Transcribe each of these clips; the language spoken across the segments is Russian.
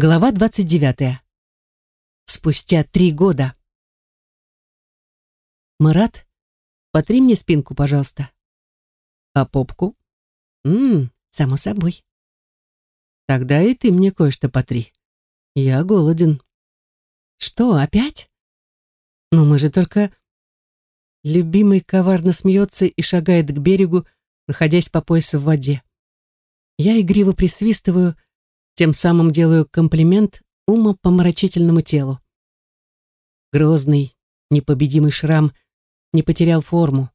Глава 29. Спустя три года. Марат, потри мне спинку, пожалуйста. А попку? Ммм, само собой. Тогда и ты мне кое-что потри. Я голоден. Что, опять? Ну, мы же только... Любимый коварно смеется и шагает к берегу, находясь по пояс в воде. Я игриво присвистываю, тем самым делаю комплимент умопомрачительному телу. Грозный, непобедимый шрам не потерял форму.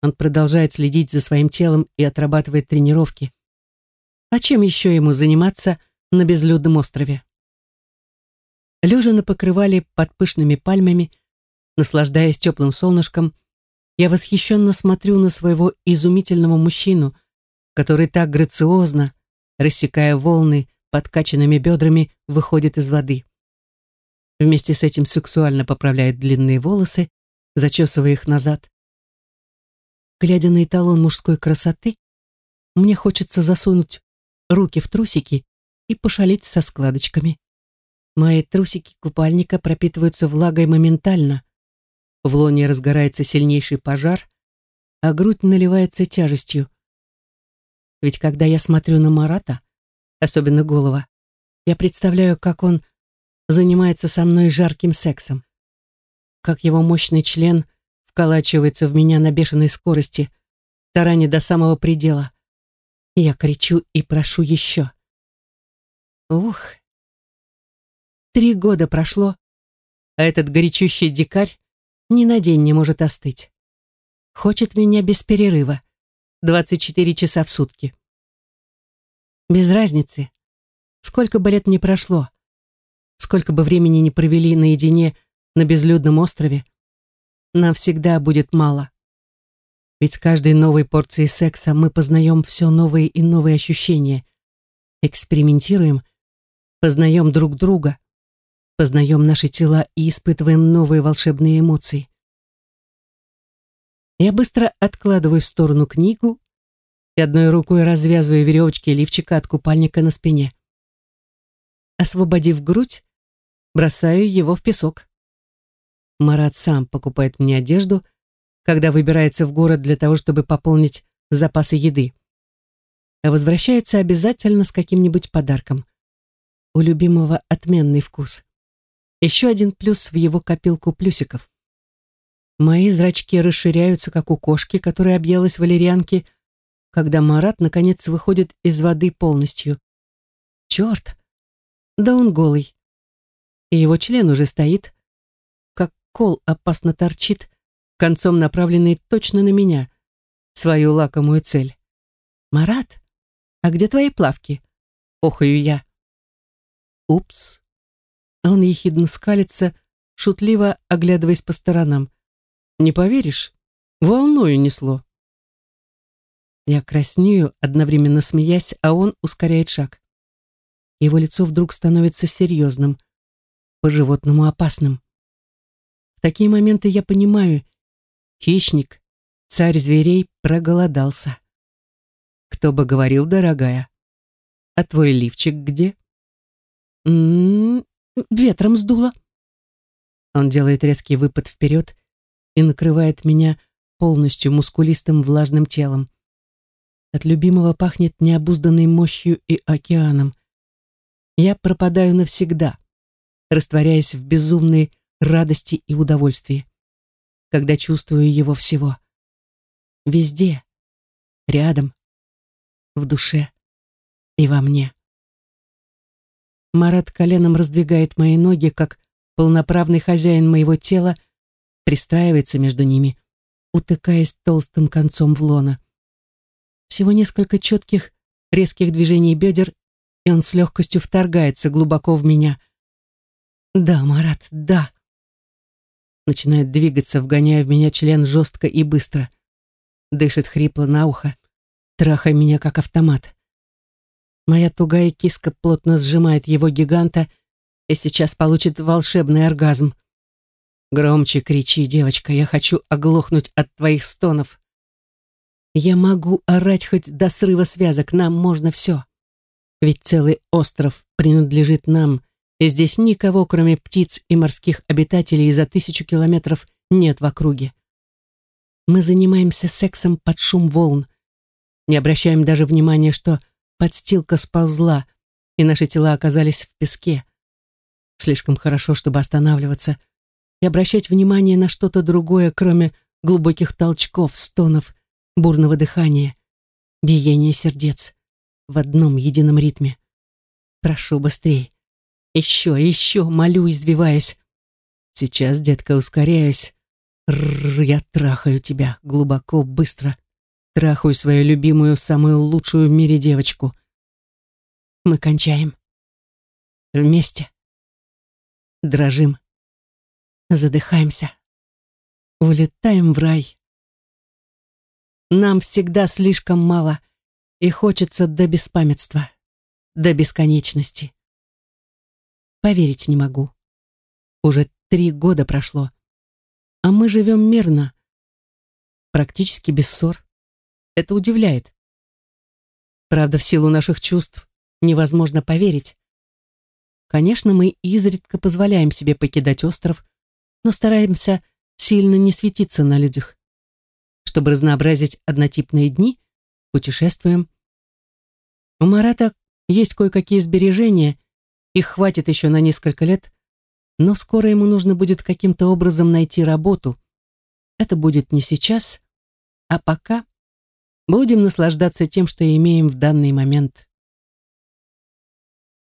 Он продолжает следить за своим телом и отрабатывает тренировки. А чем еще ему заниматься на безлюдном острове? Лежа на покрывале под пышными пальмами, наслаждаясь теплым солнышком, я восхищенно смотрю на своего изумительного мужчину, который так грациозно, рассекая волны, подкачанными бедрами выходит из воды. Вместе с этим сексуально поправляет длинные волосы, зачесывая их назад. Глядя на эталон мужской красоты, мне хочется засунуть руки в трусики и пошалить со складочками. Мои трусики купальника пропитываются влагой моментально. В лоне разгорается сильнейший пожар, а грудь наливается тяжестью. Ведь когда я смотрю на Марата, особенно голова. Я представляю, как он занимается со мной жарким сексом, как его мощный член вколачивается в меня на бешеной скорости, тараня до самого предела. Я кричу и прошу еще. Ух! Три года прошло, а этот горячущий дикарь ни на день не может остыть. Хочет меня без перерыва, 24 часа в сутки. Без разницы. Сколько бы лет ни прошло, сколько бы времени не провели наедине на безлюдном острове, нам всегда будет мало. Ведь с каждой новой порцией секса мы познаем все новые и новые ощущения, экспериментируем, познаем друг друга, познаем наши тела и испытываем новые волшебные эмоции. Я быстро откладываю в сторону книгу и одной рукой развязываю веревочки лифчика от купальника на спине. Освободив грудь, бросаю его в песок. Марат сам покупает мне одежду, когда выбирается в город для того, чтобы пополнить запасы еды. А возвращается обязательно с каким-нибудь подарком. У любимого отменный вкус. Еще один плюс в его копилку плюсиков. Мои зрачки расширяются, как у кошки, которая объелась валерьянки, когда Марат наконец выходит из воды полностью. Черт! Да он голый. И его член уже стоит, как кол опасно торчит, концом направленный точно на меня, свою лакомую цель. «Марат, а где твои плавки?» Охаю я. «Упс». Он ехидно скалится, шутливо оглядываясь по сторонам. «Не поверишь, волною несло». Я краснею, одновременно смеясь, а он ускоряет шаг. Его лицо вдруг становится серьезным, по-животному опасным. В такие моменты я понимаю, хищник, царь зверей, проголодался. Кто бы говорил, дорогая, а твой лифчик где? М -м -м, ветром сдуло. Он делает резкий выпад вперед и накрывает меня полностью мускулистым влажным телом. От любимого пахнет необузданной мощью и океаном. Я пропадаю навсегда, растворяясь в безумной радости и удовольствии, когда чувствую его всего. Везде, рядом, в душе и во мне. Марат коленом раздвигает мои ноги, как полноправный хозяин моего тела, пристраивается между ними, утыкаясь толстым концом в лона. Всего несколько четких, резких движений бедер, и он с легкостью вторгается глубоко в меня. «Да, Марат, да!» Начинает двигаться, вгоняя в меня член жестко и быстро. Дышит хрипло на ухо, трахая меня как автомат. Моя тугая киска плотно сжимает его гиганта и сейчас получит волшебный оргазм. Громче кричи, девочка, я хочу оглохнуть от твоих стонов. Я могу орать хоть до срыва связок, нам можно все. Ведь целый остров принадлежит нам, и здесь никого, кроме птиц и морских обитателей, за тысячу километров нет в округе. Мы занимаемся сексом под шум волн, не обращаем даже внимания, что подстилка сползла, и наши тела оказались в песке. Слишком хорошо, чтобы останавливаться и обращать внимание на что-то другое, кроме глубоких толчков, стонов, бурного дыхания, биения сердец в одном едином ритме. Прошу быстрей. Еще, еще, молю, извиваясь. Сейчас, детка, ускоряюсь. Рррр, я трахаю тебя глубоко, быстро. Трахаю свою любимую, самую лучшую в мире девочку. Мы кончаем. Вместе. Дрожим. Задыхаемся. Улетаем в рай. Нам всегда слишком мало, и хочется до беспамятства, до бесконечности. Поверить не могу. Уже три года прошло, а мы живем мирно, практически без ссор. Это удивляет. Правда, в силу наших чувств невозможно поверить. Конечно, мы изредка позволяем себе покидать остров, но стараемся сильно не светиться на людях. Чтобы разнообразить однотипные дни, путешествуем. У Марата есть кое-какие сбережения, их хватит еще на несколько лет, но скоро ему нужно будет каким-то образом найти работу. Это будет не сейчас, а пока будем наслаждаться тем, что имеем в данный момент.